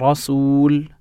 رسول.